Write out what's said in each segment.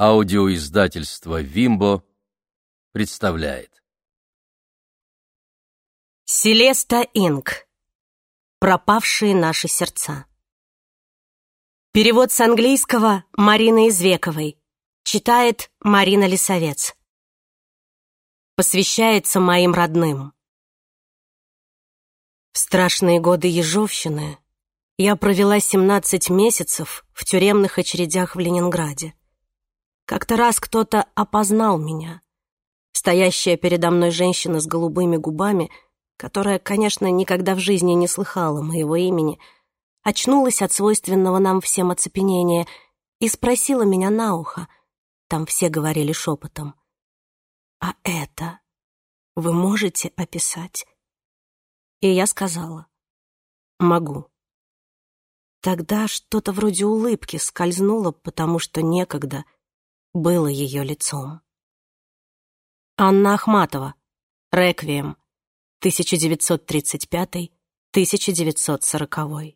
Аудиоиздательство «Вимбо» представляет. Селеста Инг. Пропавшие наши сердца. Перевод с английского Марины Извековой. Читает Марина Лисовец. Посвящается моим родным. В страшные годы Ежовщины я провела 17 месяцев в тюремных очередях в Ленинграде. Как-то раз кто-то опознал меня. Стоящая передо мной женщина с голубыми губами, которая, конечно, никогда в жизни не слыхала моего имени, очнулась от свойственного нам всем оцепенения и спросила меня на ухо. Там все говорили шепотом. «А это вы можете описать?» И я сказала. «Могу». Тогда что-то вроде улыбки скользнуло, потому что некогда — было ее лицом. Анна Ахматова. «Реквием», 1935-1940.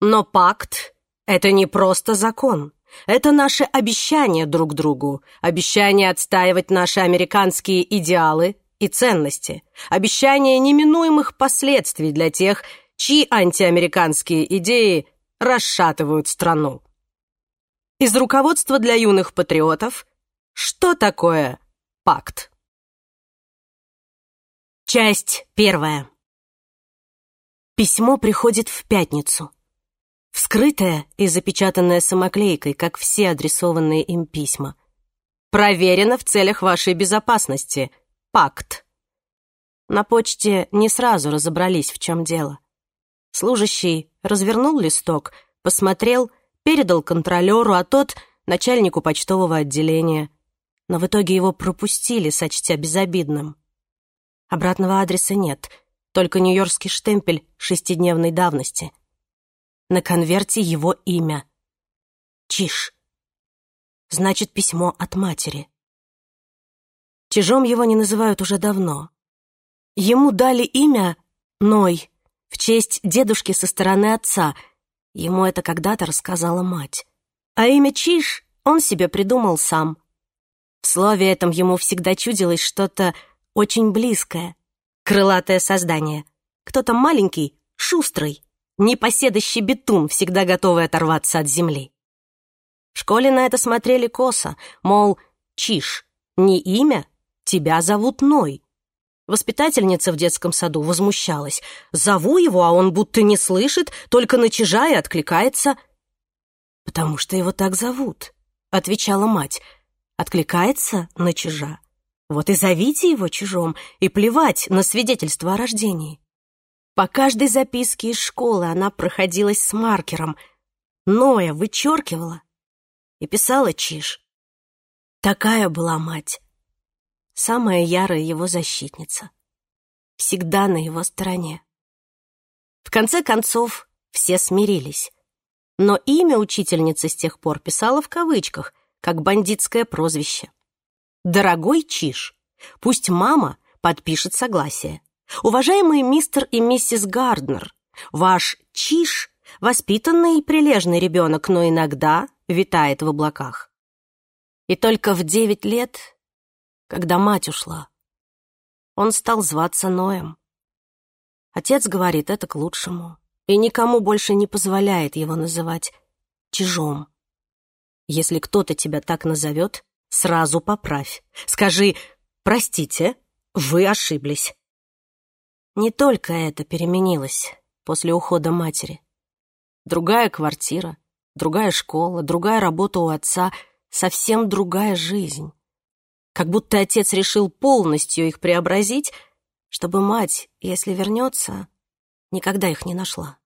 Но пакт — это не просто закон. Это наши обещания друг другу, обещание отстаивать наши американские идеалы и ценности, обещание неминуемых последствий для тех, чьи антиамериканские идеи расшатывают страну из руководства для юных патриотов «Что такое пакт?» Часть первая. Письмо приходит в пятницу. Вскрытое и запечатанное самоклейкой, как все адресованные им письма. Проверено в целях вашей безопасности. Пакт. На почте не сразу разобрались, в чем дело. Служащий развернул листок, посмотрел — передал контролеру, а тот — начальнику почтового отделения. Но в итоге его пропустили, сочтя безобидным. Обратного адреса нет, только нью-йоркский штемпель шестидневной давности. На конверте его имя. Чиш. Значит, письмо от матери. Чижом его не называют уже давно. Ему дали имя Ной в честь дедушки со стороны отца — Ему это когда-то рассказала мать. А имя Чиш он себе придумал сам. В слове этом ему всегда чудилось что-то очень близкое. Крылатое создание. Кто-то маленький, шустрый, непоседа щебетун, всегда готовый оторваться от земли. В школе на это смотрели косо, мол, Чиш, не имя, тебя зовут Ной. Воспитательница в детском саду возмущалась. «Зову его, а он будто не слышит, только на чижае откликается». «Потому что его так зовут», — отвечала мать. «Откликается на чижа. Вот и зовите его чижом, и плевать на свидетельство о рождении». По каждой записке из школы она проходилась с маркером. Ноя вычеркивала и писала чиж. Такая была мать самая ярая его защитница. Всегда на его стороне. В конце концов, все смирились. Но имя учительницы с тех пор писала в кавычках, как бандитское прозвище. «Дорогой Чиш, пусть мама подпишет согласие. Уважаемый мистер и миссис Гарднер, ваш Чиш – воспитанный и прилежный ребенок, но иногда витает в облаках». И только в девять лет когда мать ушла. Он стал зваться Ноем. Отец говорит это к лучшему и никому больше не позволяет его называть чужом. Если кто-то тебя так назовет, сразу поправь. Скажи «Простите, вы ошиблись». Не только это переменилось после ухода матери. Другая квартира, другая школа, другая работа у отца, совсем другая жизнь как будто отец решил полностью их преобразить, чтобы мать, если вернется, никогда их не нашла.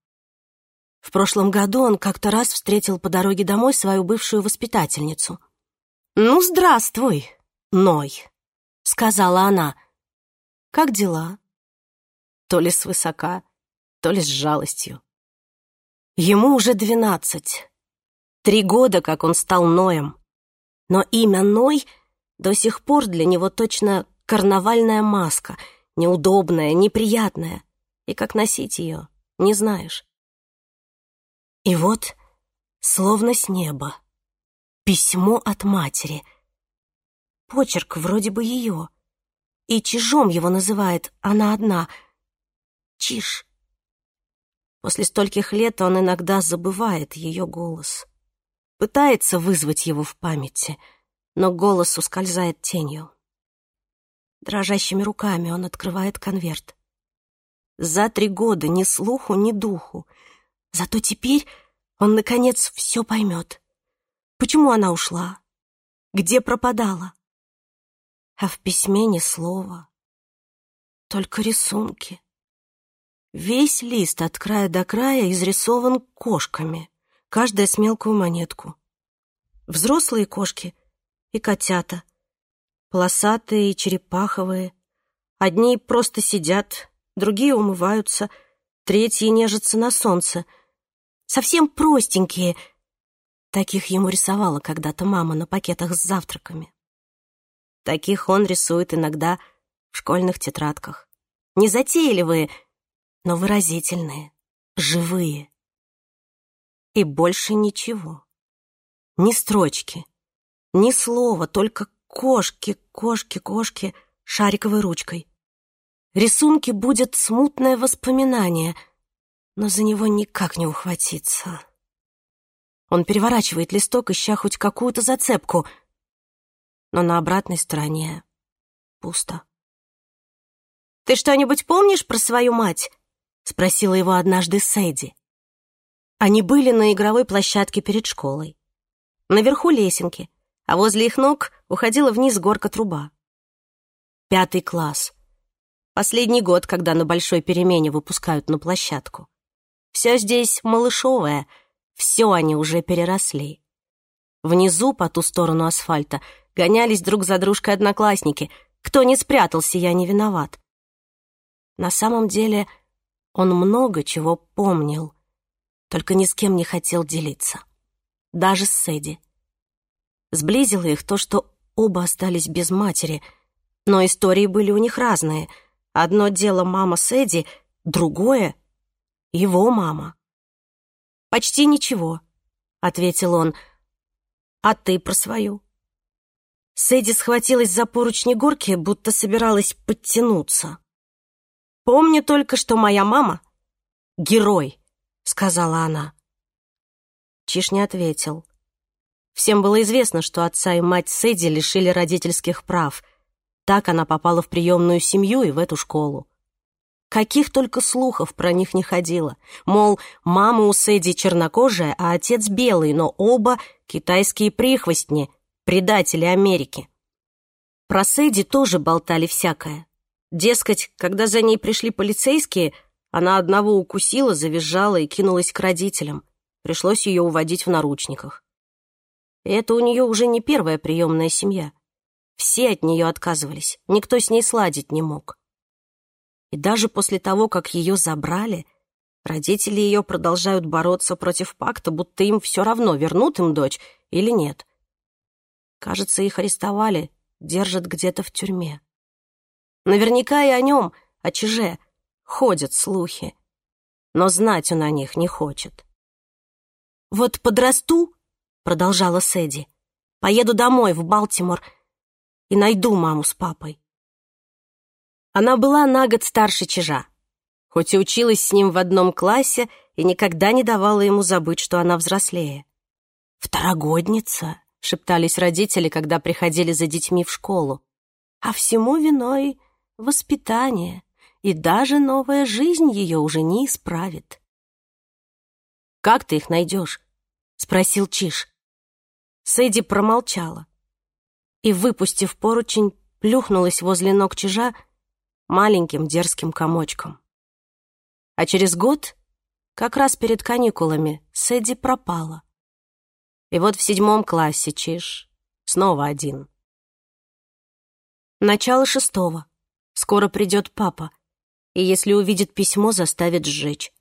В прошлом году он как-то раз встретил по дороге домой свою бывшую воспитательницу. «Ну, здравствуй, Ной», — сказала она. «Как дела?» То ли свысока, то ли с жалостью. Ему уже двенадцать. Три года, как он стал Ноем. Но имя Ной — до сих пор для него точно карнавальная маска, неудобная, неприятная. И как носить ее, не знаешь. И вот, словно с неба, письмо от матери. Почерк вроде бы ее. И чижом его называет она одна. Чиж. После стольких лет он иногда забывает ее голос. Пытается вызвать его в памяти — но голос ускользает тенью. Дрожащими руками он открывает конверт. За три года ни слуху, ни духу. Зато теперь он, наконец, все поймет. Почему она ушла? Где пропадала? А в письме ни слова. Только рисунки. Весь лист от края до края изрисован кошками, каждая с мелкую монетку. Взрослые кошки и котята. Полосатые и черепаховые. Одни просто сидят, другие умываются, третьи нежатся на солнце. Совсем простенькие. Таких ему рисовала когда-то мама на пакетах с завтраками. Таких он рисует иногда в школьных тетрадках. Незатейливые, но выразительные, живые. И больше ничего. Ни строчки, ни слова, только кошки, кошки, кошки шариковой ручкой. Рисунки будет смутное воспоминание, но за него никак не ухватиться. Он переворачивает листок, ища хоть какую-то зацепку, но на обратной стороне пусто. «Ты что-нибудь помнишь про свою мать?» — спросила его однажды Сэдди. Они были на игровой площадке перед школой. Наверху лесенки — а возле их ног уходила вниз горка труба. Пятый класс. Последний год, когда на большой перемене выпускают на площадку. Все здесь малышовое, все они уже переросли. Внизу, по ту сторону асфальта, гонялись друг за дружкой одноклассники. Кто не спрятался, я не виноват. На самом деле он много чего помнил, только ни с кем не хотел делиться. Даже с Эдди. Сблизило их то, что оба остались без матери. Но истории были у них разные. Одно дело мама Сэдди, другое — его мама. «Почти ничего», — ответил он. «А ты про свою?» Сэдди схватилась за поручни горки, будто собиралась подтянуться. «Помню только, что моя мама — герой», — сказала она. Чиш не ответил. Всем было известно, что отца и мать Сэдди лишили родительских прав. Так она попала в приемную семью и в эту школу. Каких только слухов про них не ходило. Мол, мама у Сэдди чернокожая, а отец белый, но оба китайские прихвостни, предатели Америки. Про Сэдди тоже болтали всякое. Дескать, когда за ней пришли полицейские, она одного укусила, завизжала и кинулась к родителям. Пришлось ее уводить в наручниках. Это у нее уже не первая приемная семья. Все от нее отказывались, никто с ней сладить не мог. И даже после того, как ее забрали, родители ее продолжают бороться против пакта, будто им все равно, вернут им дочь или нет. Кажется, их арестовали, держат где-то в тюрьме. Наверняка и о нем, о чуже, ходят слухи. Но знать он о них не хочет. «Вот подрасту продолжала Сэдди. «Поеду домой, в Балтимор, и найду маму с папой». Она была на год старше Чижа, хоть и училась с ним в одном классе и никогда не давала ему забыть, что она взрослее. «Второгодница», — шептались родители, когда приходили за детьми в школу. «А всему виной воспитание, и даже новая жизнь ее уже не исправит». «Как ты их найдешь?» — спросил Чиж. Сэдди промолчала и, выпустив поручень, плюхнулась возле ног чижа маленьким дерзким комочком. А через год, как раз перед каникулами, Сэдди пропала. И вот в седьмом классе чиж снова один. Начало шестого. Скоро придет папа, и если увидит письмо, заставит сжечь.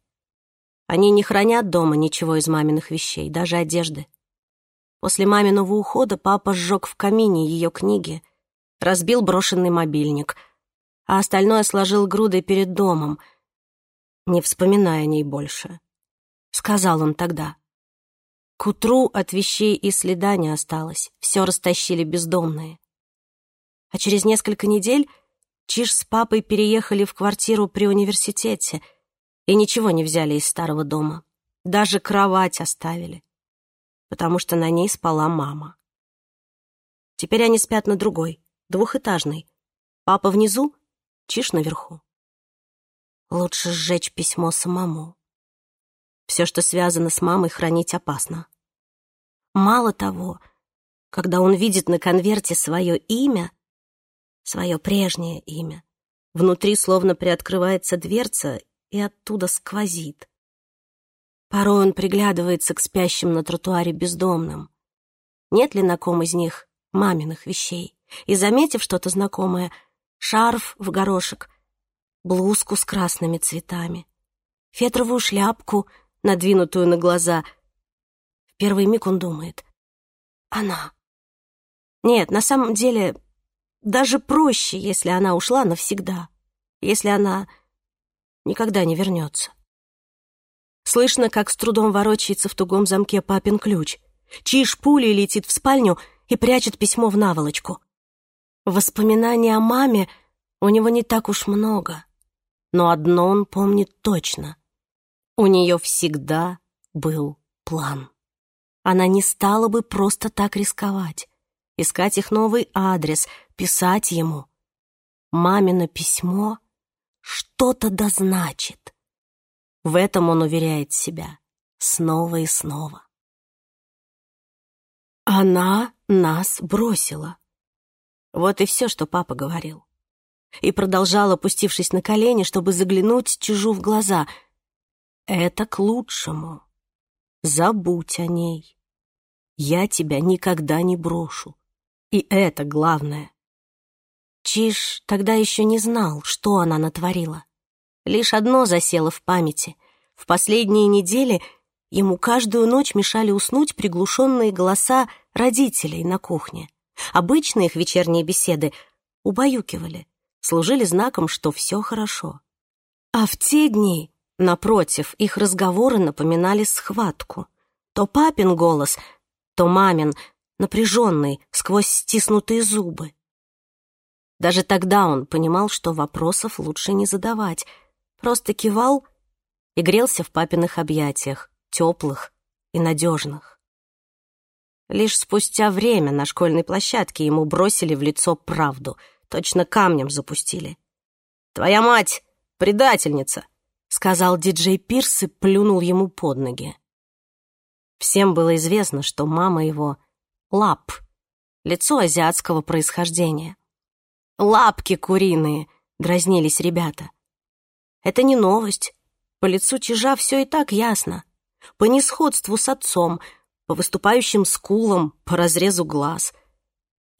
Они не хранят дома ничего из маминых вещей, даже одежды. После маминого ухода папа сжег в камине ее книги, разбил брошенный мобильник, а остальное сложил грудой перед домом, не вспоминая о ней больше. Сказал он тогда. К утру от вещей и следа не осталось, все растащили бездомные. А через несколько недель Чиж с папой переехали в квартиру при университете и ничего не взяли из старого дома. Даже кровать оставили потому что на ней спала мама. Теперь они спят на другой, двухэтажной. Папа внизу, Чиш наверху. Лучше сжечь письмо самому. Все, что связано с мамой, хранить опасно. Мало того, когда он видит на конверте свое имя, свое прежнее имя, внутри словно приоткрывается дверца и оттуда сквозит. Порой он приглядывается к спящим на тротуаре бездомным. Нет ли на ком из них маминых вещей? И, заметив что-то знакомое, шарф в горошек, блузку с красными цветами, фетровую шляпку, надвинутую на глаза. В первый миг он думает. Она. Нет, на самом деле, даже проще, если она ушла навсегда, если она никогда не вернется. Слышно, как с трудом ворочается в тугом замке папин ключ. Чиж пулей летит в спальню и прячет письмо в наволочку. Воспоминаний о маме у него не так уж много, но одно он помнит точно. У нее всегда был план. Она не стала бы просто так рисковать, искать их новый адрес, писать ему. Мамино письмо что-то дозначит. В этом он уверяет себя снова и снова. Она нас бросила. Вот и все, что папа говорил. И продолжала, опустившись на колени, чтобы заглянуть чужу в глаза. Это к лучшему. Забудь о ней. Я тебя никогда не брошу. И это главное. Чиж тогда еще не знал, что она натворила. Лишь одно засело в памяти. В последние недели ему каждую ночь мешали уснуть приглушенные голоса родителей на кухне. Обычно их вечерние беседы убаюкивали, служили знаком, что все хорошо. А в те дни, напротив, их разговоры напоминали схватку. То папин голос, то мамин, напряженный, сквозь стиснутые зубы. Даже тогда он понимал, что вопросов лучше не задавать — просто кивал и грелся в папиных объятиях, теплых и надежных. Лишь спустя время на школьной площадке ему бросили в лицо правду, точно камнем запустили. «Твоя мать — предательница!» — сказал диджей Пирс и плюнул ему под ноги. Всем было известно, что мама его — лап, лицо азиатского происхождения. «Лапки куриные!» — дразнились ребята — это не новость. По лицу Чижа все и так ясно. По несходству с отцом, по выступающим скулам, по разрезу глаз.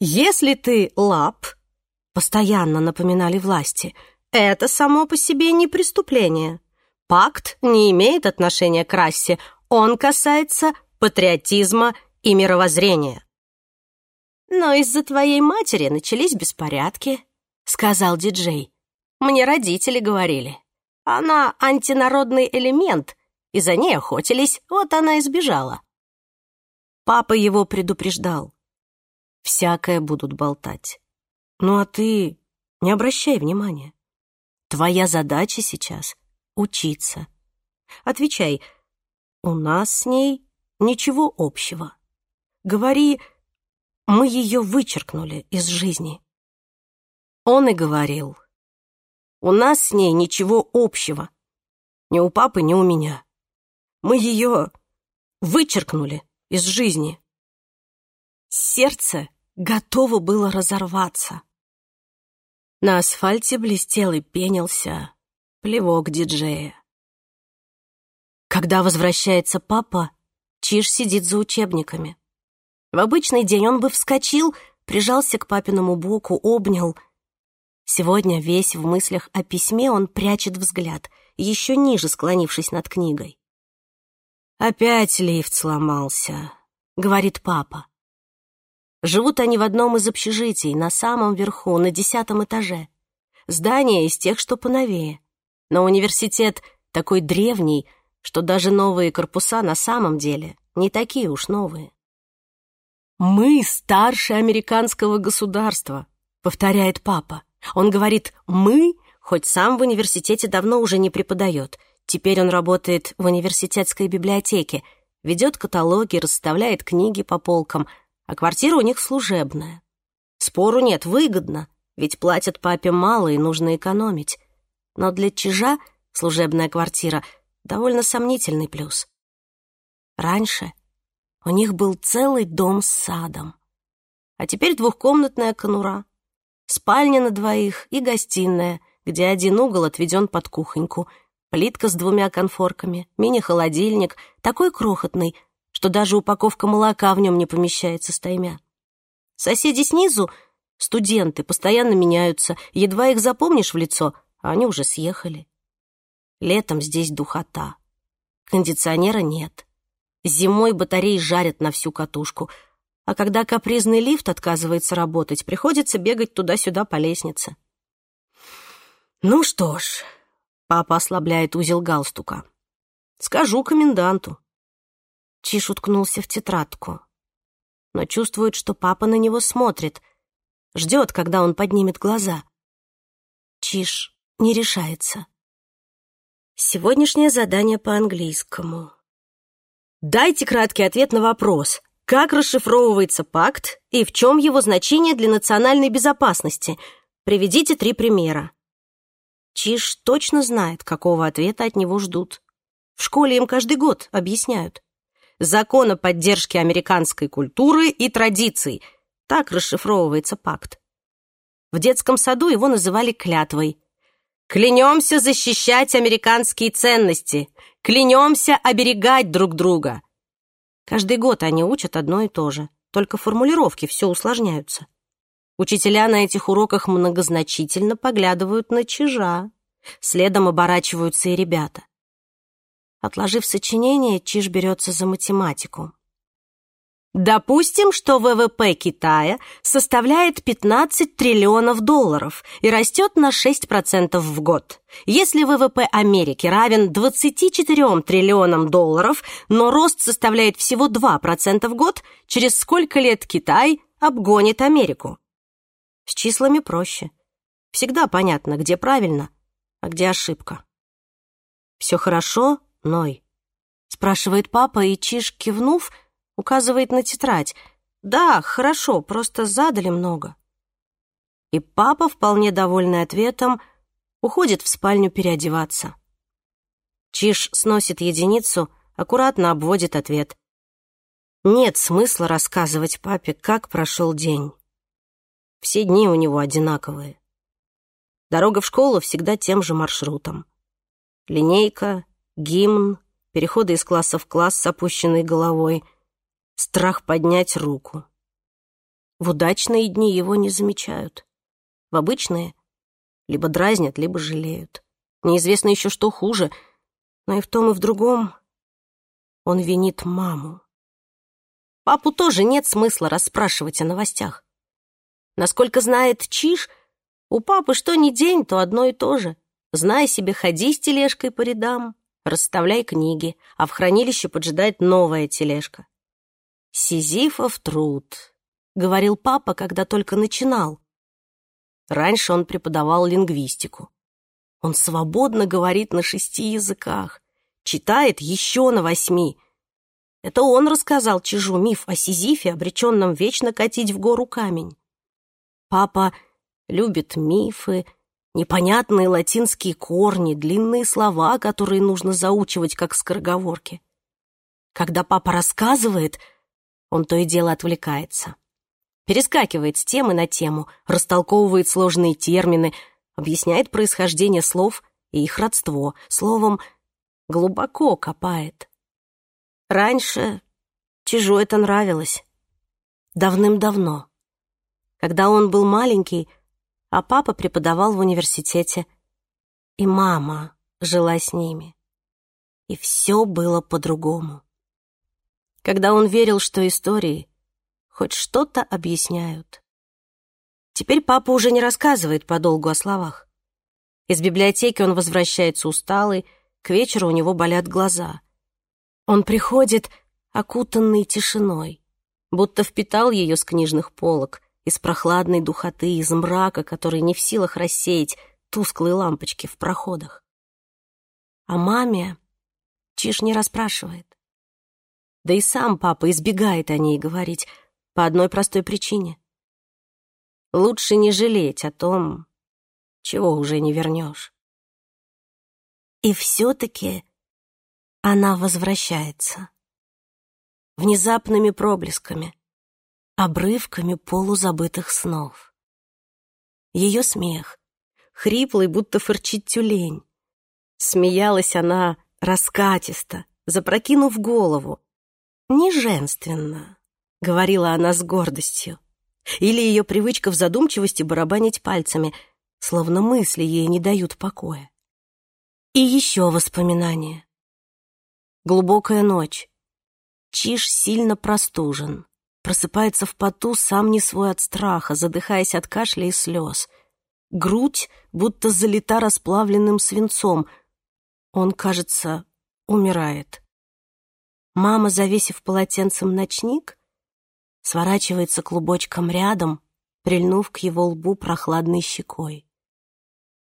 «Если ты лап», — постоянно напоминали власти, — «это само по себе не преступление. Пакт не имеет отношения к расе, он касается патриотизма и мировоззрения». «Но из-за твоей матери начались беспорядки», — сказал диджей. «Мне родители говорили». Она антинародный элемент, и за ней охотились, вот она и сбежала. Папа его предупреждал. Всякое будут болтать. Ну а ты не обращай внимания. Твоя задача сейчас — учиться. Отвечай, у нас с ней ничего общего. Говори, мы ее вычеркнули из жизни. Он и говорил, у нас с ней ничего общего. Ни у папы, ни у меня. Мы ее вычеркнули из жизни. Сердце готово было разорваться. На асфальте блестел и пенился плевок диджея. Когда возвращается папа, Чиж сидит за учебниками. В обычный день он бы вскочил, прижался к папиному боку, обнял — Сегодня весь в мыслях о письме он прячет взгляд, еще ниже склонившись над книгой. «Опять лифт сломался», — говорит папа. Живут они в одном из общежитий, на самом верху, на десятом этаже. Здание из тех, что поновее. Но университет такой древний, что даже новые корпуса на самом деле не такие уж новые. «Мы старше американского государства», — повторяет папа. Он говорит «мы», хоть сам в университете давно уже не преподает. Теперь он работает в университетской библиотеке, ведет каталоги, расставляет книги по полкам, а квартира у них служебная. Спору нет, выгодно, ведь платят папе мало и нужно экономить. Но для чижа служебная квартира — довольно сомнительный плюс. Раньше у них был целый дом с садом, а теперь двухкомнатная конура — спальня на двоих и гостиная, где один угол отведен под кухоньку, плитка с двумя конфорками, мини-холодильник, такой крохотный, что даже упаковка молока в нем не помещается стаймя. Соседи снизу — студенты, постоянно меняются, едва их запомнишь в лицо, а они уже съехали. Летом здесь духота. Кондиционера нет. Зимой батареи жарят на всю катушку — а когда капризный лифт отказывается работать, приходится бегать туда-сюда по лестнице. «Ну что ж», — папа ослабляет узел галстука, — «скажу коменданту». Чиш уткнулся в тетрадку, но чувствует, что папа на него смотрит, ждет, когда он поднимет глаза. Чиш не решается. Сегодняшнее задание по английскому. «Дайте краткий ответ на вопрос», как расшифровывается пакт и в чем его значение для национальной безопасности? Приведите три примера. Чиш точно знает, какого ответа от него ждут. В школе им каждый год объясняют. Закон о поддержке американской культуры и традиций. Так расшифровывается пакт. В детском саду его называли клятвой. «Клянемся защищать американские ценности! Клянемся оберегать друг друга! Каждый год они учат одно и то же, только формулировки все усложняются. Учителя на этих уроках многозначительно поглядывают на чижа. Следом оборачиваются и ребята. Отложив сочинение, Чиж берется за математику. Допустим, что ВВП Китая составляет 15 триллионов долларов и растет на 6% в год. Если ВВП Америки равен 24 триллионам долларов, но рост составляет всего 2% в год, через сколько лет Китай обгонит Америку? С числами проще. Всегда понятно, где правильно, а где ошибка. «Все хорошо, Ной?» — спрашивает папа, и Чиж, кивнув, указывает на тетрадь. «Да, хорошо, просто задали много». И папа, вполне довольный ответом, уходит в спальню переодеваться. Чиж сносит единицу, аккуратно обводит ответ. Нет смысла рассказывать папе, как прошел день. Все дни у него одинаковые. Дорога в школу всегда тем же маршрутом. Линейка, гимн, переходы из класса в класс с опущенной головой — страх поднять руку. В удачные дни его не замечают. В обычные либо дразнят, либо жалеют. Неизвестно еще, что хуже, но и в том, и в другом он винит маму. Папу тоже нет смысла расспрашивать о новостях. Насколько знает Чиж, у папы что ни день, то одно и то же. Знай себе, ходи с тележкой по рядам, расставляй книги, а в хранилище поджидает новая тележка. «Сизифов труд», — говорил папа, когда только начинал. Раньше он преподавал лингвистику. Он свободно говорит на шести языках, читает еще на восьми. Это он рассказал Чижу миф о Сизифе, обреченном вечно катить в гору камень. Папа любит мифы, непонятные латинские корни, длинные слова, которые нужно заучивать, как скороговорки. Когда папа рассказывает — он то и дело отвлекается. Перескакивает с темы на тему, растолковывает сложные термины, объясняет происхождение слов и их родство. Словом, глубоко копает. Раньше Чижу это нравилось. Давным-давно. Когда он был маленький, а папа преподавал в университете. И мама жила с ними. И все было по-другому когда он верил, что истории хоть что-то объясняют. Теперь папа уже не рассказывает подолгу о словах. Из библиотеки он возвращается усталый, к вечеру у него болят глаза. Он приходит, окутанный тишиной, будто впитал ее с книжных полок, из прохладной духоты, из мрака, который не в силах рассеять тусклые лампочки в проходах. А маме Чиш не расспрашивает. Да и сам папа избегает о ней говорить по одной простой причине. Лучше не жалеть о том, чего уже не вернешь. И все-таки она возвращается. Внезапными проблесками, обрывками полузабытых снов. Ее смех, хриплый, будто фырчит тюлень. Смеялась она раскатисто, запрокинув голову, неженственно, говорила она с гордостью. Или ее привычка в задумчивости барабанить пальцами, словно мысли ей не дают покоя. И еще воспоминания. Глубокая ночь. Чиж сильно простужен. Просыпается в поту, сам не свой от страха, задыхаясь от кашля и слез. Грудь будто залита расплавленным свинцом. Он, кажется, умирает. Мама, завесив полотенцем ночник, сворачивается клубочком рядом, прильнув к его лбу прохладной щекой.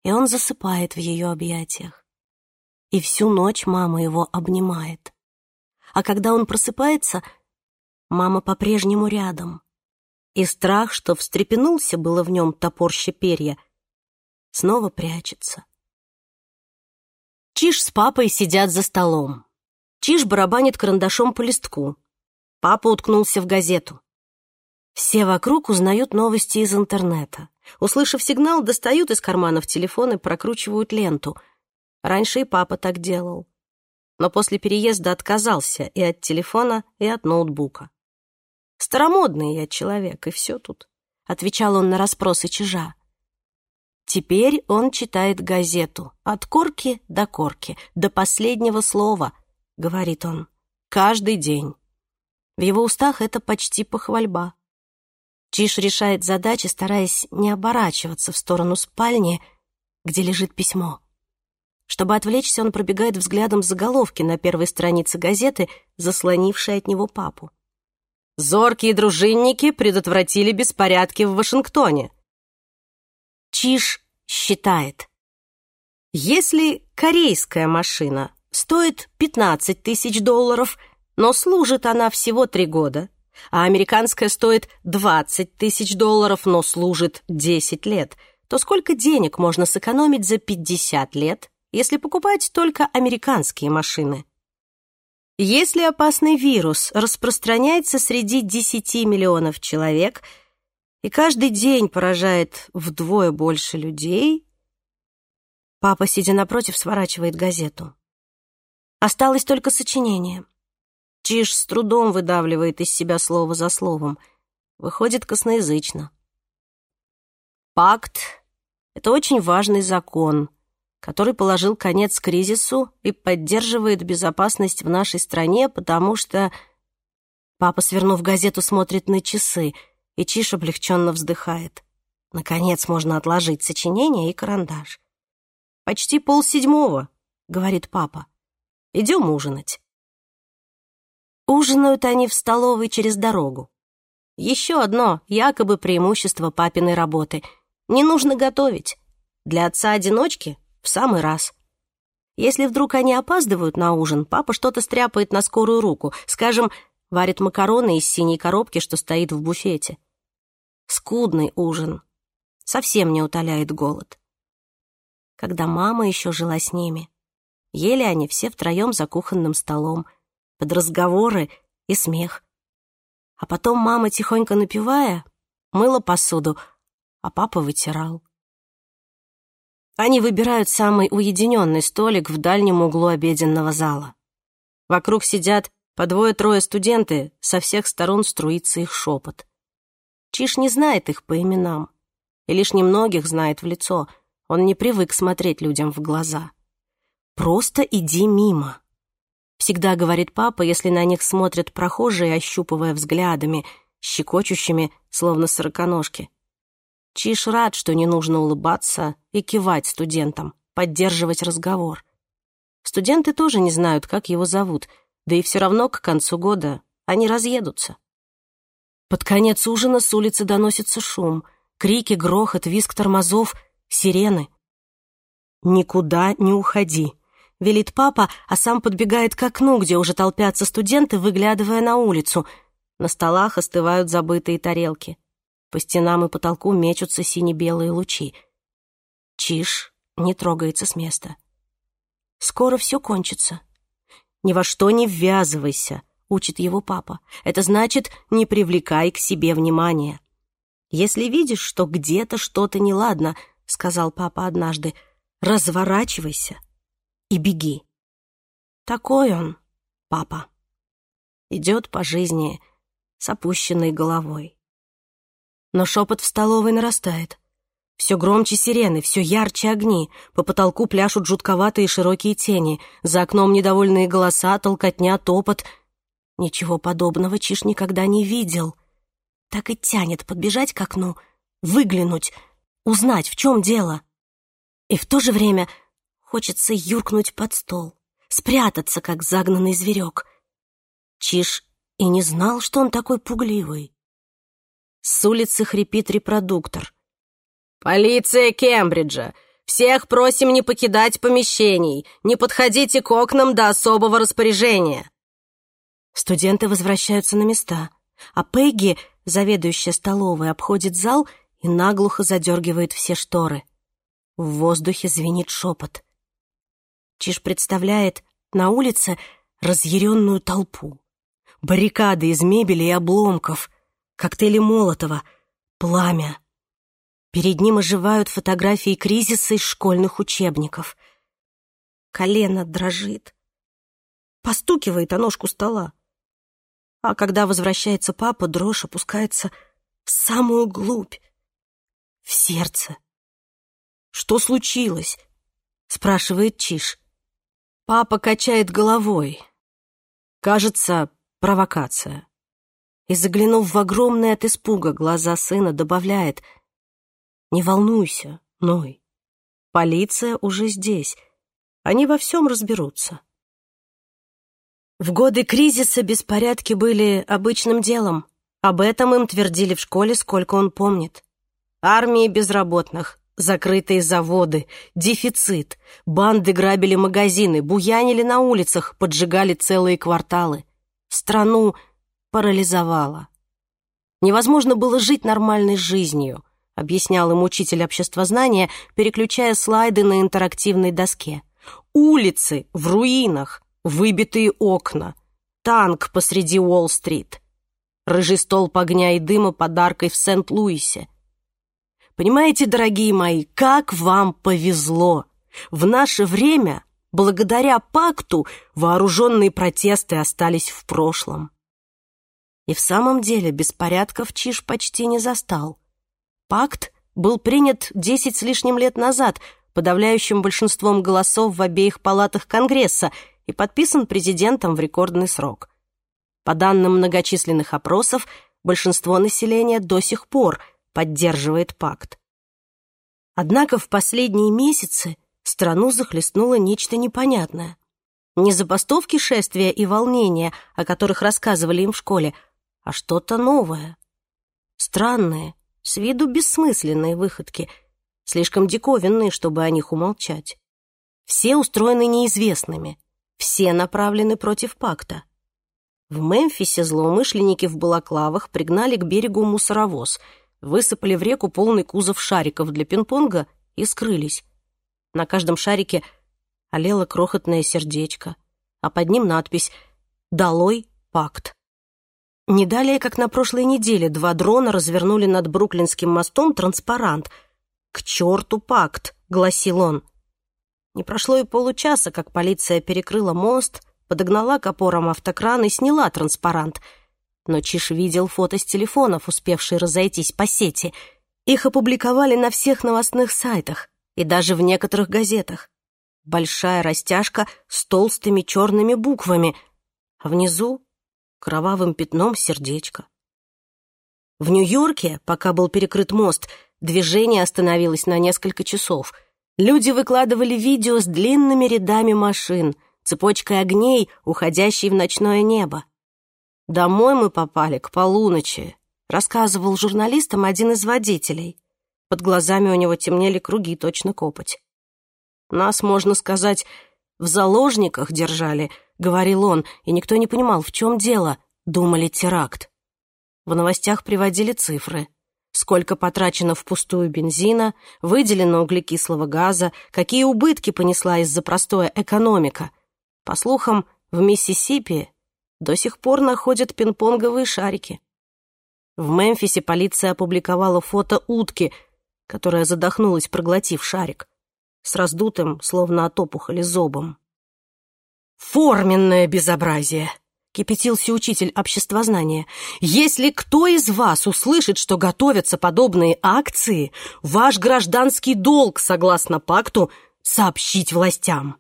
И он засыпает в ее объятиях. И всю ночь мама его обнимает. А когда он просыпается, мама по-прежнему рядом. И страх, что встрепенулся было в нем топорще перья, снова прячется. Чиж с папой сидят за столом. Чиж барабанит карандашом по листку. Папа уткнулся в газету. Все вокруг узнают новости из интернета. Услышав сигнал, достают из карманов телефон и прокручивают ленту. Раньше и папа так делал. Но после переезда отказался и от телефона, и от ноутбука. «Старомодный я человек, и все тут», — отвечал он на расспросы чижа. Теперь он читает газету от корки до корки, до последнего слова —— говорит он, — «каждый день». В его устах это почти похвальба. Чиш решает задачи, стараясь не оборачиваться в сторону спальни, где лежит письмо. Чтобы отвлечься, он пробегает взглядом заголовки на первой странице газеты, заслонившей от него папу. «Зоркие дружинники предотвратили беспорядки в Вашингтоне». Чиш считает. Если корейская машина стоит 15 тысяч долларов, но служит она всего три года, а американская стоит 20 тысяч долларов, но служит 10 лет, то сколько денег можно сэкономить за 50 лет, если покупать только американские машины? Если опасный вирус распространяется среди 10 миллионов человек и каждый день поражает вдвое больше людей, папа, сидя напротив, сворачивает газету. Осталось только сочинение. Чиж с трудом выдавливает из себя слово за словом. Выходит косноязычно. Пакт — это очень важный закон, который положил конец кризису и поддерживает безопасность в нашей стране, потому что... Папа, свернув газету, смотрит на часы, и Чиж облегченно вздыхает. Наконец можно отложить сочинение и карандаш. «Почти полседьмого», — говорит папа. Идем ужинать». Ужинают они в столовой через дорогу. Еще одно якобы преимущество папиной работы. Не нужно готовить. Для отца-одиночки в самый раз. Если вдруг они опаздывают на ужин, папа что-то стряпает на скорую руку. Скажем, варит макароны из синей коробки, что стоит в буфете. Скудный ужин. Совсем не утоляет голод. Когда мама еще жила с ними, Ели они все втроем за кухонным столом, под разговоры и смех. А потом мама, тихонько напивая мыла посуду, а папа вытирал. Они выбирают самый уединенный столик в дальнем углу обеденного зала. Вокруг сидят по двое-трое студенты, со всех сторон струится их шепот. Чиш не знает их по именам, и лишь немногих знает в лицо, он не привык смотреть людям в глаза. Просто иди мимо. Всегда говорит папа, если на них смотрят прохожие, ощупывая взглядами, щекочущими, словно сороконожки. Чиш рад, что не нужно улыбаться и кивать студентам, поддерживать разговор. Студенты тоже не знают, как его зовут, да и все равно к концу года они разъедутся. Под конец ужина с улицы доносится шум, крики, грохот, визг тормозов, сирены. «Никуда не уходи», велит папа, а сам подбегает к окну, где уже толпятся студенты, выглядывая на улицу. На столах остывают забытые тарелки. По стенам и потолку мечутся сине-белые лучи. Чиж не трогается с места. Скоро все кончится. «Ни во что не ввязывайся», — учит его папа. «Это значит, не привлекай к себе внимания». «Если видишь, что где-то что-то неладно», — сказал папа однажды, — «разворачивайся, и беги. Такой он, папа. Идет по жизни с опущенной головой. Но шепот в столовой нарастает. Все громче сирены, все ярче огни, по потолку пляшут жутковатые широкие тени, за окном недовольные голоса, толкотня, топот. Ничего подобного Чиш никогда не видел. Так и тянет подбежать к окну, выглянуть, узнать, в чем дело. И в то же время Хочется юркнуть под стол, спрятаться, как загнанный зверек. Чиж и не знал, что он такой пугливый. С улицы хрипит репродуктор. «Полиция Кембриджа! Всех просим не покидать помещений, не подходите к окнам до особого распоряжения!» Студенты возвращаются на места, а Пегги, заведующая столовой, обходит зал и наглухо задергивает все шторы. В воздухе звенит шепот. Чиж представляет на улице разъяренную толпу. Баррикады из мебели и обломков, коктейли Молотова, пламя. Перед ним оживают фотографии кризиса из школьных учебников. Колено дрожит. Постукивает о ножку стола. А когда возвращается папа, дрожь опускается в самую глубь, в сердце. «Что случилось?» — спрашивает Чиж. Папа качает головой. Кажется, провокация. И заглянув в огромные от испуга глаза сына, добавляет «Не волнуйся, Ной, полиция уже здесь, они во всем разберутся». В годы кризиса беспорядки были обычным делом. Об этом им твердили в школе, сколько он помнит. Армии безработных, Закрытые заводы, дефицит, банды грабили магазины, буянили на улицах, поджигали целые кварталы. Страну парализовало. Невозможно было жить нормальной жизнью, объяснял им учитель обществознания, переключая слайды на интерактивной доске. Улицы в руинах, выбитые окна, танк посреди Уолл-стрит, рыжий столб огня и дыма под аркой в Сент-Луисе, Понимаете, дорогие мои, как вам повезло! В наше время, благодаря пакту, вооруженные протесты остались в прошлом. И в самом деле беспорядков Чиш почти не застал. Пакт был принят десять с лишним лет назад подавляющим большинством голосов в обеих палатах Конгресса и подписан президентом в рекордный срок. По данным многочисленных опросов, большинство населения до сих пор – поддерживает пакт. Однако в последние месяцы страну захлестнуло нечто непонятное. Не забастовки шествия и волнения, о которых рассказывали им в школе, а что-то новое. Странные, с виду бессмысленные выходки, слишком диковинные, чтобы о них умолчать. Все устроены неизвестными, все направлены против пакта. В Мемфисе злоумышленники в балаклавах пригнали к берегу мусоровоз — высыпали в реку полный кузов шариков для пинг-понга и скрылись. На каждом шарике олело крохотное сердечко, а под ним надпись «Долой пакт». Не далее, как на прошлой неделе, два дрона развернули над Бруклинским мостом транспарант. «К черту пакт!» — гласил он. Не прошло и получаса, как полиция перекрыла мост, подогнала к опорам автокран и сняла транспарант — но Чиш видел фото с телефонов, успевшие разойтись по сети. Их опубликовали на всех новостных сайтах и даже в некоторых газетах. Большая растяжка с толстыми черными буквами, а внизу — кровавым пятном сердечко. В Нью-Йорке, пока был перекрыт мост, движение остановилось на несколько часов. Люди выкладывали видео с длинными рядами машин, цепочкой огней, уходящей в ночное небо. Домой мы попали к полуночи, рассказывал журналистам один из водителей. Под глазами у него темнели круги, точно копоть. Нас, можно сказать, в заложниках держали, говорил он, и никто не понимал, в чем дело. Думали теракт. В новостях приводили цифры. Сколько потрачено впустую бензина, выделено углекислого газа, какие убытки понесла из-за простоя экономика. По слухам, в Миссисипи до сих пор находят пинг-понговые шарики. В Мемфисе полиция опубликовала фото утки, которая задохнулась, проглотив шарик, с раздутым, словно от опухоли, зобом. «Форменное безобразие!» — кипятился учитель обществознания. «Если кто из вас услышит, что готовятся подобные акции, ваш гражданский долг, согласно пакту, сообщить властям!»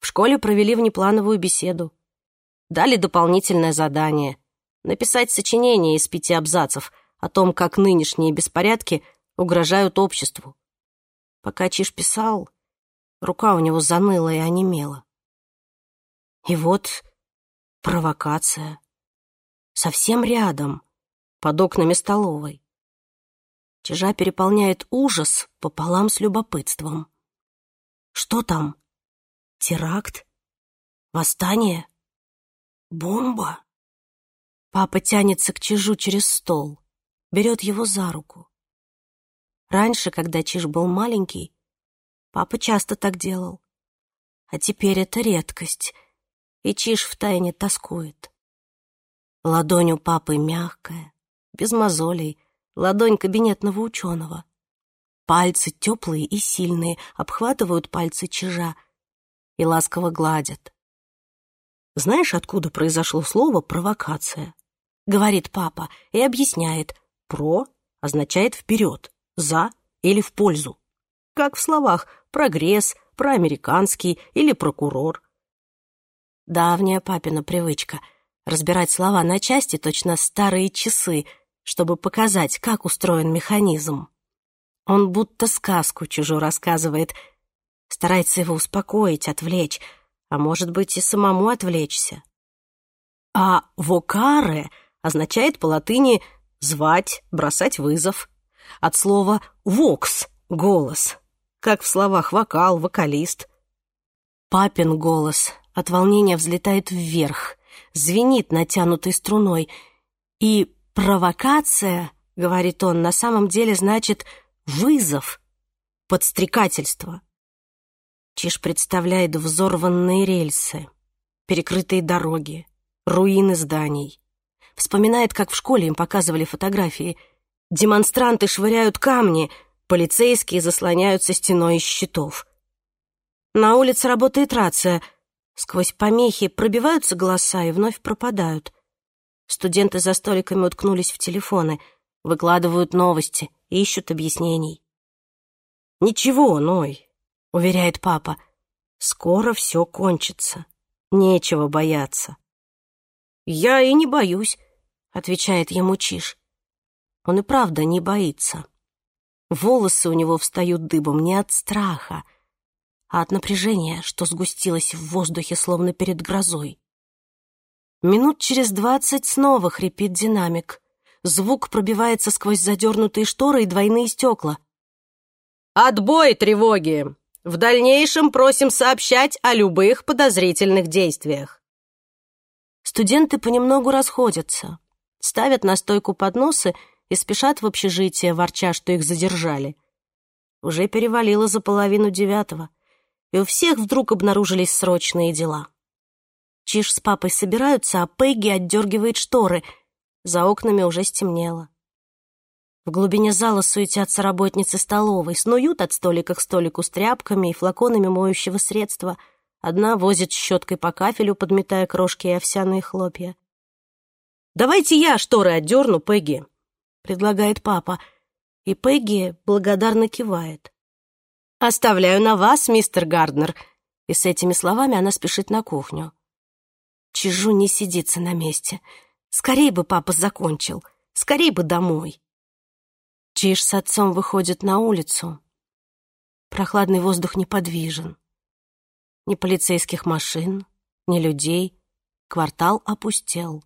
В школе провели внеплановую беседу. Дали дополнительное задание — написать сочинение из пяти абзацев о том, как нынешние беспорядки угрожают обществу. Пока Чиш писал, рука у него заныла и онемела. И вот провокация. Совсем рядом, под окнами столовой. Чижа переполняет ужас пополам с любопытством. Что там? Теракт? Восстание? Бомба? Папа тянется к Чижу через стол, берет его за руку. Раньше, когда Чиж был маленький, папа часто так делал. А теперь это редкость, и Чиж втайне тоскует. Ладонь у папы мягкая, без мозолей, ладонь кабинетного ученого. Пальцы теплые и сильные обхватывают пальцы Чижа и ласково гладят. Знаешь, откуда произошло слово «провокация»? Говорит папа и объясняет «про» означает «вперед», «за» или «в пользу». Как в словах «прогресс», «проамериканский» или «прокурор». Давняя папина привычка — разбирать слова на части точно старые часы, чтобы показать, как устроен механизм. Он будто сказку чужую рассказывает, старается его успокоить, отвлечь — а может быть, и самому отвлечься. А «вокаре» означает по латыни «звать», «бросать вызов». От слова «вокс» — «голос», как в словах «вокал», «вокалист». Папин голос от волнения взлетает вверх, звенит натянутой струной. И «провокация», — говорит он, на самом деле значит «вызов», «подстрекательство». Чиж представляет взорванные рельсы, перекрытые дороги, руины зданий. Вспоминает, как в школе им показывали фотографии. Демонстранты швыряют камни, полицейские заслоняются стеной из щитов. На улице работает рация. Сквозь помехи пробиваются голоса и вновь пропадают. Студенты за столиками уткнулись в телефоны, выкладывают новости, ищут объяснений. «Ничего, Ной, — уверяет папа. «Скоро все кончится. Нечего бояться». «Я и не боюсь», — отвечает ему Чиш. Он и правда не боится. Волосы у него встают дыбом не от страха, а от напряжения, что сгустилось в воздухе, словно перед грозой. Минут через двадцать снова хрипит динамик. Звук пробивается сквозь задернутые шторы и двойные стекла. «Отбой тревоги!» В дальнейшем просим сообщать о любых подозрительных действиях. Студенты понемногу расходятся, ставят на стойку подносы и спешат в общежитие, ворча, что их задержали. Уже перевалило за половину девятого, и у всех вдруг обнаружились срочные дела. Чиж с папой собираются, а Пегги отдергивает шторы. За окнами уже стемнело. В глубине зала суетятся работницы столовой, снуют от столика к столику с тряпками и флаконами моющего средства. Одна возит щеткой по кафелю, подметая крошки и овсяные хлопья. «Давайте я шторы отдерну, Пегги», — предлагает папа, и Пегги благодарно кивает. «Оставляю на вас, мистер Гарднер», — и с этими словами она спешит на кухню. Чижу не сидится на месте. Скорей бы папа закончил, скорей бы домой. Чиж с отцом выходит на улицу. Прохладный воздух неподвижен. Ни полицейских машин, ни людей. Квартал опустел.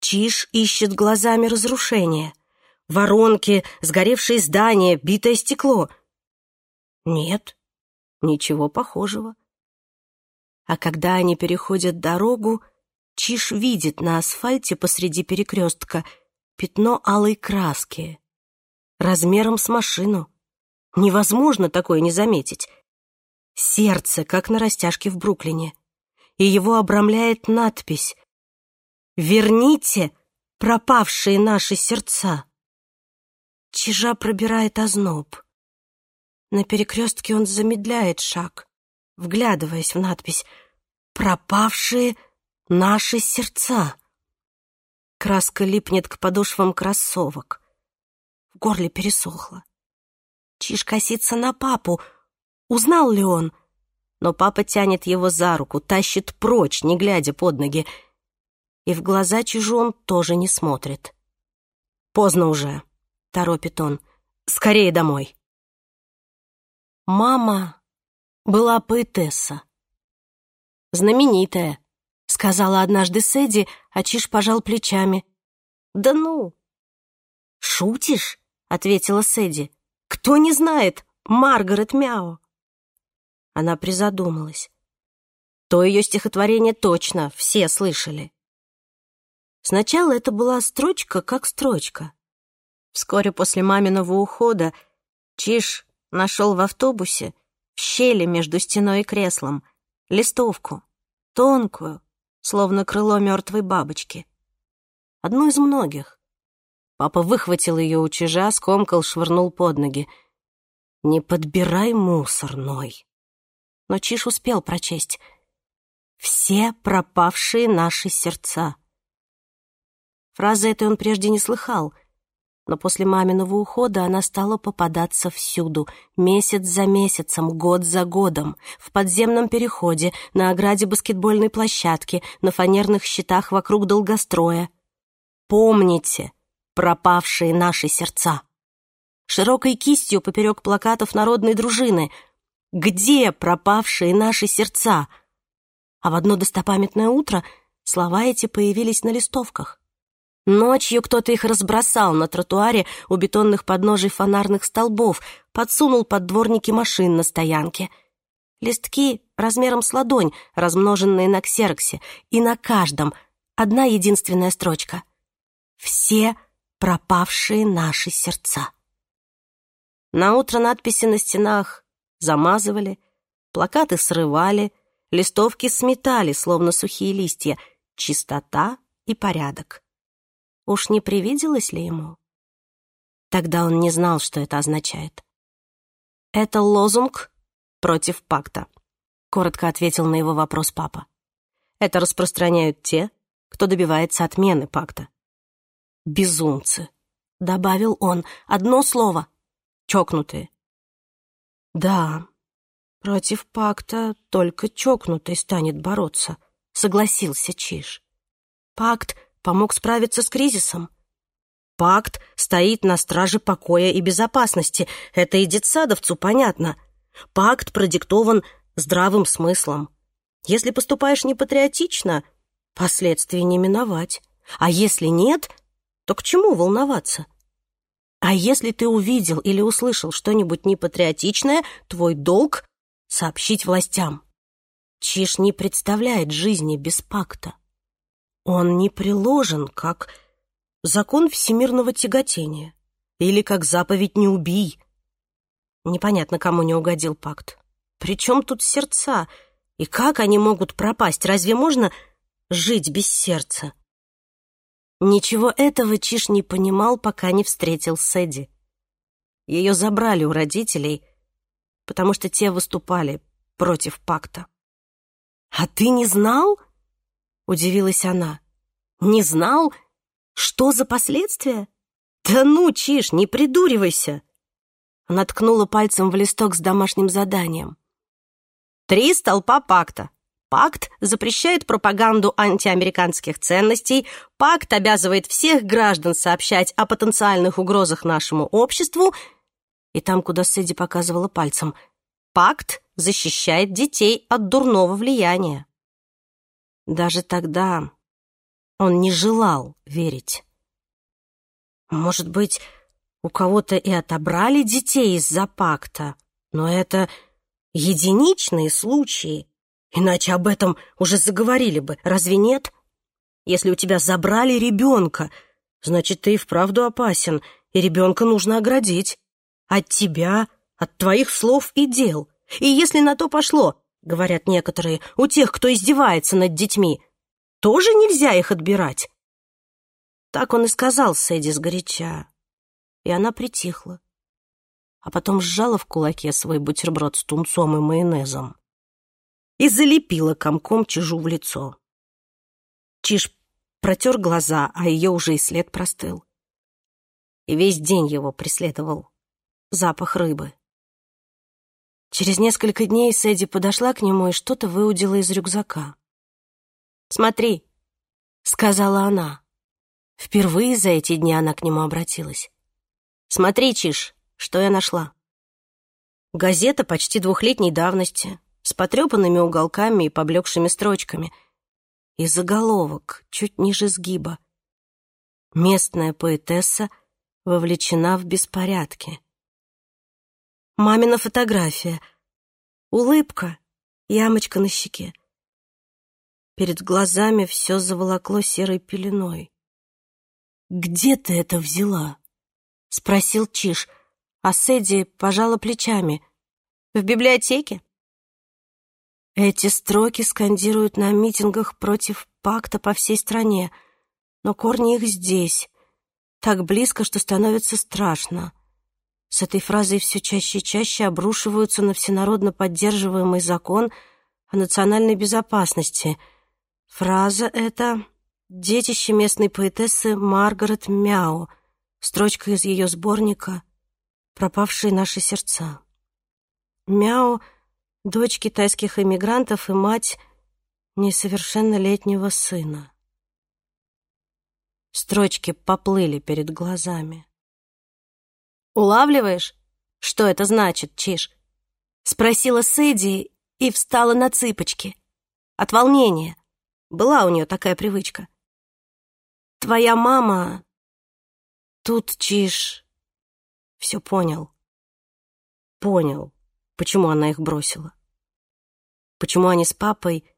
Чиж ищет глазами разрушения. Воронки, сгоревшие здания, битое стекло. Нет, ничего похожего. А когда они переходят дорогу, Чиж видит на асфальте посреди перекрестка пятно алой краски размером с машину. Невозможно такое не заметить. Сердце, как на растяжке в Бруклине. И его обрамляет надпись «Верните пропавшие наши сердца». Чижа пробирает озноб. На перекрестке он замедляет шаг, вглядываясь в надпись «Пропавшие наши сердца». Краска липнет к подошвам кроссовок горле пересохло. Чиж косится на папу. Узнал ли он? Но папа тянет его за руку, тащит прочь, не глядя под ноги. И в глаза Чижу он тоже не смотрит. «Поздно уже», — торопит он. «Скорее домой». Мама была поэтесса. «Знаменитая», — сказала однажды Сэдди, а Чиж пожал плечами. «Да ну!» «Шутишь?» ответила Сэдди. «Кто не знает Маргарет Мяо?» Она призадумалась. То ее стихотворение точно все слышали. Сначала это была строчка как строчка. Вскоре после маминого ухода Чиш нашел в автобусе в щели между стеной и креслом листовку, тонкую, словно крыло мертвой бабочки. Одну из многих. Папа выхватил ее у чижа, скомкал, швырнул под ноги. «Не подбирай мусорной. Но Чиж успел прочесть. «Все пропавшие наши сердца». Фразы этой он прежде не слыхал, но после маминого ухода она стала попадаться всюду, месяц за месяцем, год за годом, в подземном переходе, на ограде баскетбольной площадки, на фанерных щитах вокруг долгостроя. «Помните!» пропавшие наши сердца. Широкой кистью поперек плакатов народной дружины. Где пропавшие наши сердца? А в одно достопамятное утро слова эти появились на листовках. Ночью кто-то их разбросал на тротуаре у бетонных подножий фонарных столбов, подсунул под дворники машин на стоянке. Листки размером с ладонь, размноженные на ксероксе, и на каждом одна единственная строчка. «Все пропавшие наши сердца. Наутро надписи на стенах замазывали, плакаты срывали, листовки сметали, словно сухие листья, чистота и порядок. Уж не привиделось ли ему? Тогда он не знал, что это означает. «Это лозунг против пакта», — коротко ответил на его вопрос папа. «Это распространяют те, кто добивается отмены пакта безумцы», — добавил он, — «одно слово, чокнутые». «Да, против пакта только чокнутый станет бороться», — согласился Чиж. «Пакт помог справиться с кризисом». «Пакт стоит на страже покоя и безопасности, это и детсадовцу понятно. Пакт продиктован здравым смыслом. Если поступаешь непатриотично, последствий не миновать, а если нет — то к чему волноваться? А если ты увидел или услышал что-нибудь непатриотичное, твой долг — сообщить властям. Чиш не представляет жизни без пакта. Он не приложен, как закон всемирного тяготения или как заповедь «не убий». Непонятно, кому не угодил пакт. Причем тут сердца? И как они могут пропасть? Разве можно жить без сердца? Ничего этого Чиш не понимал, пока не встретил Сэдди. Ее забрали у родителей, потому что те выступали против пакта. «А ты не знал?» — удивилась она. «Не знал? Что за последствия?» «Да ну, Чиш, не придуривайся!» Она ткнула пальцем в листок с домашним заданием. «Три столпа пакта пакт запрещает пропаганду антиамериканских ценностей, пакт обязывает всех граждан сообщать о потенциальных угрозах нашему обществу, и там, куда Сэдди показывала пальцем, пакт защищает детей от дурного влияния. Даже тогда он не желал верить. Может быть, у кого-то и отобрали детей из-за пакта, но это единичные случаи. Иначе об этом уже заговорили бы, разве нет? Если у тебя забрали ребенка, значит, ты и вправду опасен, и ребенка нужно оградить. От тебя, от твоих слов и дел. И если на то пошло, говорят некоторые, у тех, кто издевается над детьми, тоже нельзя их отбирать. Так он и сказал Сэдди сгоряча. И она притихла. А потом сжала в кулаке свой бутерброд с тунцом и майонезом и залепила комком чижу в лицо. Чиж протер глаза, а ее уже и след простыл. И весь день его преследовал запах рыбы. Через несколько дней Сэдди подошла к нему и что-то выудила из рюкзака. «Смотри», — сказала она. Впервые за эти дни она к нему обратилась. «Смотри, Чиж, что я нашла». Газета почти двухлетней давности, с потрепанными уголками и поблекшими строчками. И заголовок чуть ниже сгиба. Местная поэтесса вовлечена в беспорядки. Мамина фотография. Улыбка, ямочка на щеке. Перед глазами все заволокло серой пеленой. «Где ты это взяла?» — спросил Чиш, а Сэдди пожала плечами. «В библиотеке?» Эти строки скандируют на митингах против пакта по всей стране, но корни их здесь, так близко, что становится страшно. С этой фразой все чаще и чаще обрушиваются на всенародно поддерживаемый закон о национальной безопасности. Фраза эта — детище местной поэтессы Маргарет Мяу, строчка из ее сборника «Пропавшие наши сердца». Мяу — дочь китайских иммигрантов и мать несовершеннолетнего сына. Строчки поплыли перед глазами. «Улавливаешь, что это значит, Чиш?» — спросила Сэдди и встала на цыпочки. От волнения. Была у нее такая привычка. «Твоя мама...» Тут Чиш все понял. Понял Почему она их бросила? Почему они с папой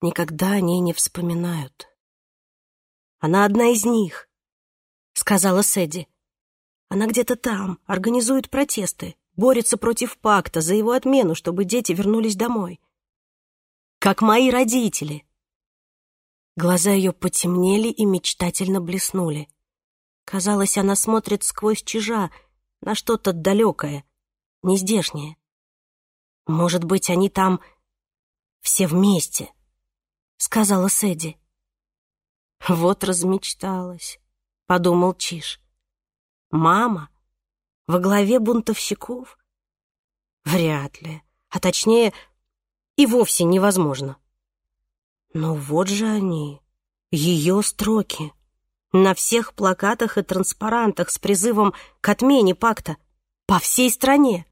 никогда о ней не вспоминают? Она одна из них, сказала Сэдди. Она где-то там, организует протесты, борется против пакта за его отмену, чтобы дети вернулись домой. Как мои родители. Глаза ее потемнели и мечтательно блеснули. Казалось, она смотрит сквозь чижа на что-то далекое, нездешнее. «Может быть, они там все вместе», — сказала Сэдди. «Вот размечталась», — подумал Чиш. «Мама? Во главе бунтовщиков? Вряд ли, а точнее, и вовсе невозможно». «Ну вот же они, ее строки». На всех плакатах и транспарантах с призывом к отмене пакта по всей стране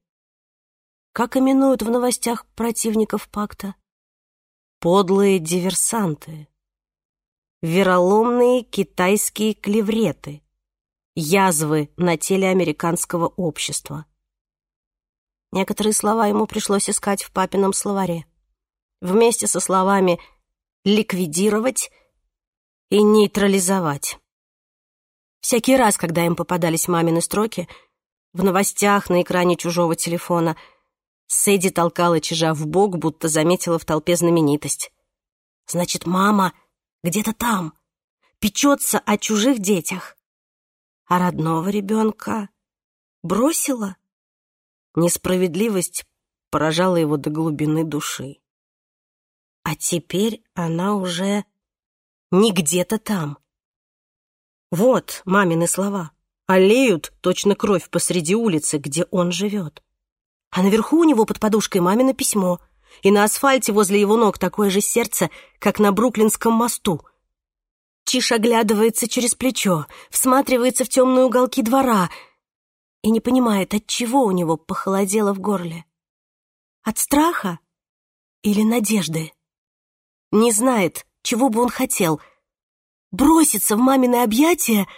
как именуют в новостях противников пакта. Подлые диверсанты. Вероломные китайские клевреты. Язвы на теле американского общества. Некоторые слова ему пришлось искать в папином словаре. Вместе со словами «ликвидировать» и «нейтрализовать». Всякий раз, когда им попадались мамины строки, в новостях на экране чужого телефона – Сэдди толкала чижа в бок, будто заметила в толпе знаменитость. «Значит, мама где-то там, печется о чужих детях. А родного ребенка бросила?» Несправедливость поражала его до глубины души. А теперь она уже не где-то там. Вот мамины слова. Олеют точно кровь посреди улицы, где он живет. А наверху у него под подушкой мамино письмо. И на асфальте возле его ног такое же сердце, как на Бруклинском мосту. Чиш оглядывается через плечо, всматривается в темные уголки двора и не понимает, от чего у него похолодело в горле. От страха или надежды? Не знает, чего бы он хотел. Броситься в мамины объятия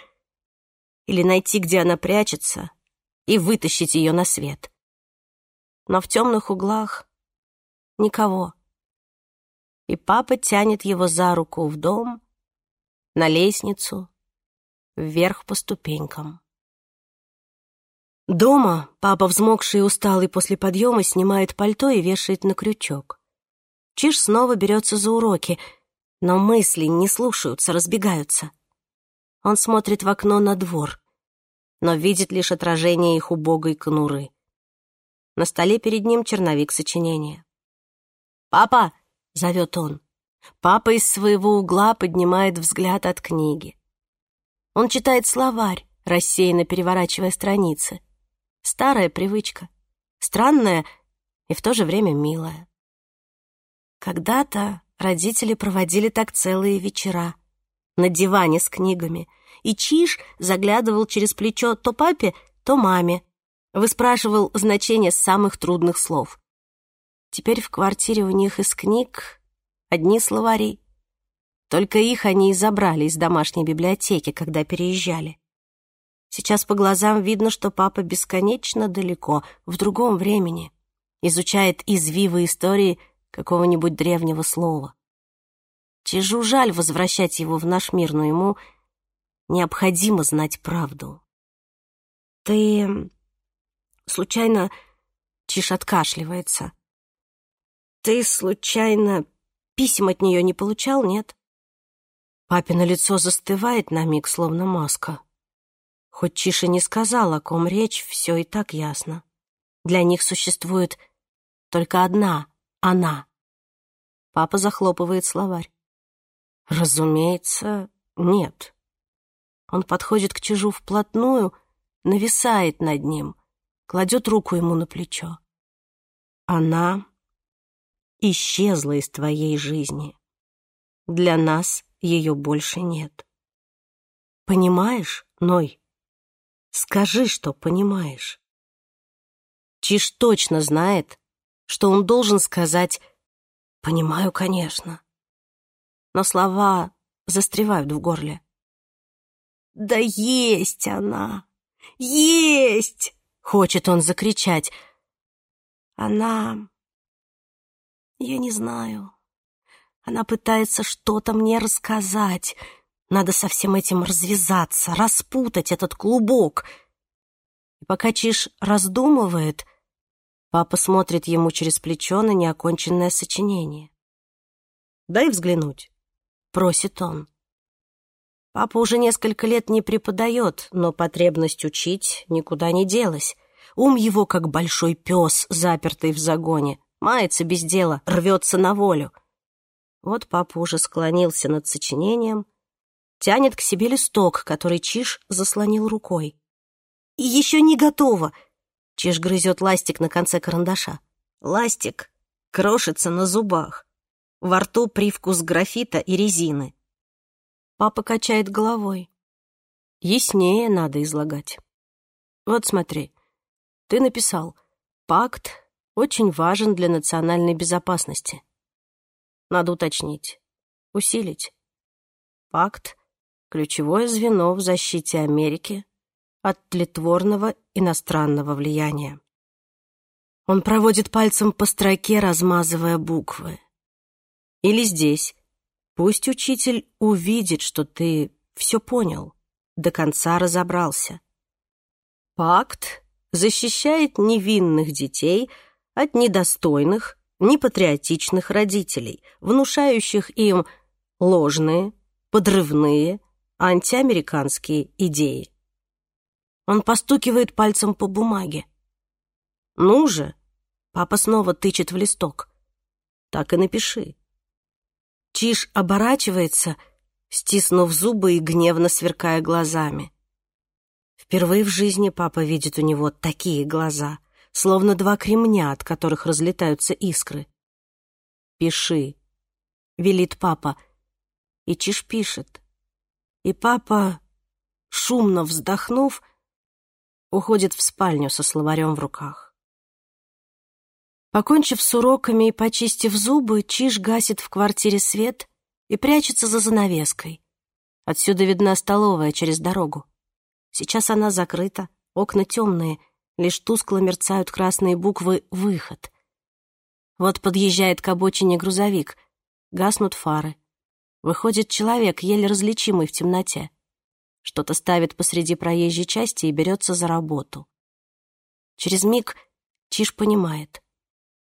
или найти, где она прячется, и вытащить ее на свет но в темных углах никого. И папа тянет его за руку в дом, на лестницу, вверх по ступенькам. Дома папа, взмокший и усталый после подъема, снимает пальто и вешает на крючок. Чиж снова берется за уроки, но мысли не слушаются, разбегаются. Он смотрит в окно на двор, но видит лишь отражение их убогой конуры — на столе перед ним черновик сочинения. «Папа!» — зовет он. Папа из своего угла поднимает взгляд от книги. Он читает словарь, рассеянно переворачивая страницы. Старая привычка. Странная и в то же время милая. Когда-то родители проводили так целые вечера. На диване с книгами. И Чиж заглядывал через плечо то папе, то маме, выспрашивал значение самых трудных слов. Теперь в квартире у них из книг одни словари. Только их они и забрали из домашней библиотеки, когда переезжали. Сейчас по глазам видно, что папа бесконечно далеко, в другом времени, изучает извивы истории какого-нибудь древнего слова. Чижу жаль возвращать его в наш мир, но ему необходимо знать правду. «Ты случайно Чиш откашливается. «Ты, случайно, писем от нее не получал, нет?» Папино лицо застывает на миг, словно маска. Хоть Чиша не сказал, о ком речь, все и так ясно. Для них существует только одна — она. Папа захлопывает словарь. «Разумеется, нет». Он подходит к Чижу вплотную, нависает над ним — кладет руку ему на плечо. Она исчезла из твоей жизни. Для нас ее больше нет. Понимаешь, Ной? Скажи, что понимаешь. Чиж точно знает, что он должен сказать «понимаю, конечно». Но слова застревают в горле. «Да есть она! Есть!» Хочет он закричать. Она... Я не знаю. Она пытается что-то мне рассказать. Надо со всем этим развязаться, распутать этот клубок. И пока Чиш раздумывает, папа смотрит ему через плечо на неоконченное сочинение. «Дай взглянуть», — просит он. Папа уже несколько лет не преподает, но потребность учить никуда не делась. Ум его, как большой пес, запертый в загоне, мается без дела, рвется на волю. Вот папа уже склонился над сочинением, тянет к себе листок, который Чиж заслонил рукой. «И еще не готово!» Чиж грызет ластик на конце карандаша. Ластик крошится на зубах. Во рту привкус графита и резины. Папа качает головой. Яснее надо излагать. Вот смотри, ты написал, пакт очень важен для национальной безопасности. Надо уточнить, усилить. Пакт — ключевое звено в защите Америки от тлетворного иностранного влияния. Он проводит пальцем по строке, размазывая буквы. Или здесь Пусть учитель увидит, что ты все понял, до конца разобрался. Пакт защищает невинных детей от недостойных, непатриотичных родителей, внушающих им ложные, подрывные, антиамериканские идеи. Он постукивает пальцем по бумаге. «Ну же!» — папа снова тычет в листок. «Так и напиши. Чиж оборачивается, стиснув зубы и гневно сверкая глазами. Впервые в жизни папа видит у него такие глаза, словно два кремня, от которых разлетаются искры. «Пиши», — велит папа, и Чиж пишет. И папа, шумно вздохнув, уходит в спальню со словарем в руках. Покончив с уроками и почистив зубы, Чиж гасит в квартире свет и прячется за занавеской. Отсюда видна столовая через дорогу. Сейчас она закрыта, окна темные, лишь тускло мерцают красные буквы «Выход». Вот подъезжает к обочине грузовик, гаснут фары. Выходит человек, еле различимый в темноте. Что-то ставит посреди проезжей части и берется за работу. Через миг Чиж понимает —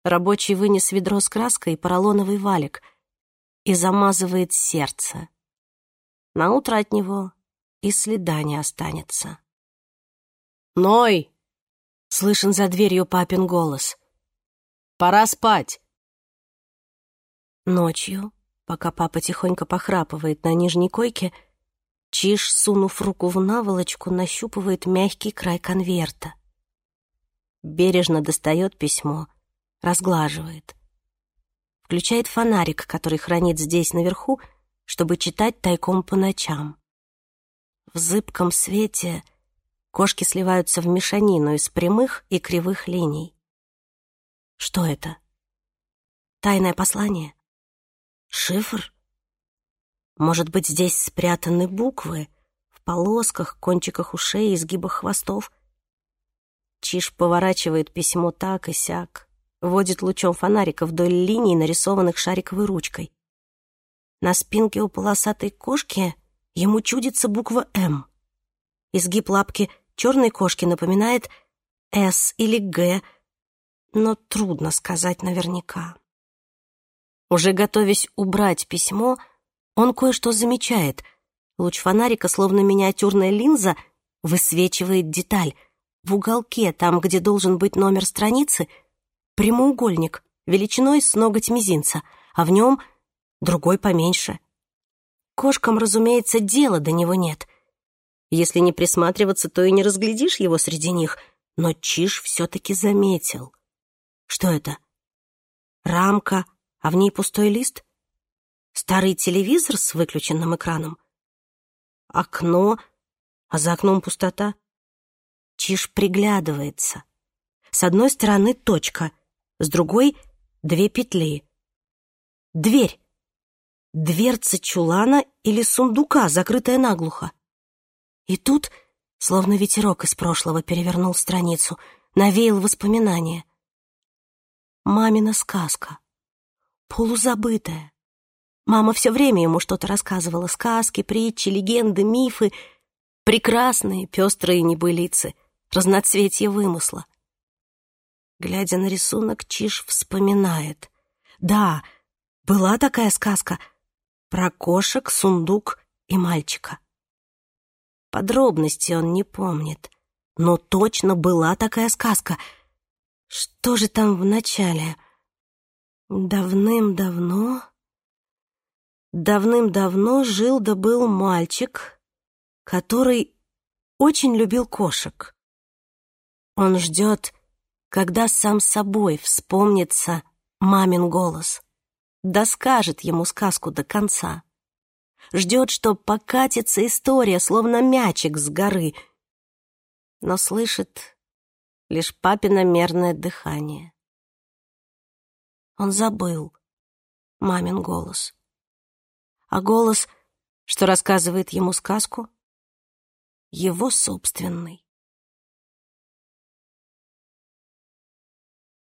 Рабочий вынес ведро с краской и поролоновый валик и замазывает сердце. На утро от него и следа не останется. «Ной!» — слышен за дверью папин голос. «Пора спать!» Ночью, пока папа тихонько похрапывает на нижней койке, Чиж, сунув руку в наволочку, нащупывает мягкий край конверта. Бережно достает письмо — разглаживает. Включает фонарик, который хранит здесь наверху, чтобы читать тайком по ночам. В зыбком свете кошки сливаются в мешанину из прямых и кривых линий. Что это? Тайное послание? Шифр? Может быть, здесь спрятаны буквы в полосках, кончиках ушей, изгибах хвостов? Чиж поворачивает письмо так и сяк водит лучом фонарика вдоль линий, нарисованных шариковой ручкой. На спинке у полосатой кошки ему чудится буква «М». Изгиб лапки черной кошки напоминает «С» или «Г», но трудно сказать наверняка. Уже готовясь убрать письмо, он кое-что замечает. Луч фонарика, словно миниатюрная линза, высвечивает деталь. В уголке, там, где должен быть номер страницы — прямоугольник величиной с ноготь мизинца, а в нем другой поменьше. Кошкам, разумеется, дела до него нет. Если не присматриваться, то и не разглядишь его среди них, но Чиж все-таки заметил. Что это? Рамка, а в ней пустой лист? Старый телевизор с выключенным экраном? Окно, а за окном пустота? Чиж приглядывается. С одной стороны точка — с другой — две петли. Дверь. Дверца чулана или сундука, закрытая наглухо. И тут, словно ветерок из прошлого, перевернул страницу, навеял воспоминания. Мамина сказка. Полузабытая. Мама все время ему что-то рассказывала. Сказки, притчи, легенды, мифы. Прекрасные, пестрые небылицы. Разноцветье вымысла глядя на рисунок, чиж, вспоминает. Да, была такая сказка про кошек, сундук и мальчика. Подробности он не помнит, но точно была такая сказка. Что же там в начале? Давным-давно... Давным-давно жил да был мальчик, который очень любил кошек. Он ждет когда сам собой вспомнится мамин голос, да скажет ему сказку до конца. Ждет, что покатится история, словно мячик с горы, но слышит лишь папино мерное дыхание. Он забыл мамин голос. А голос, что рассказывает ему сказку, его собственный.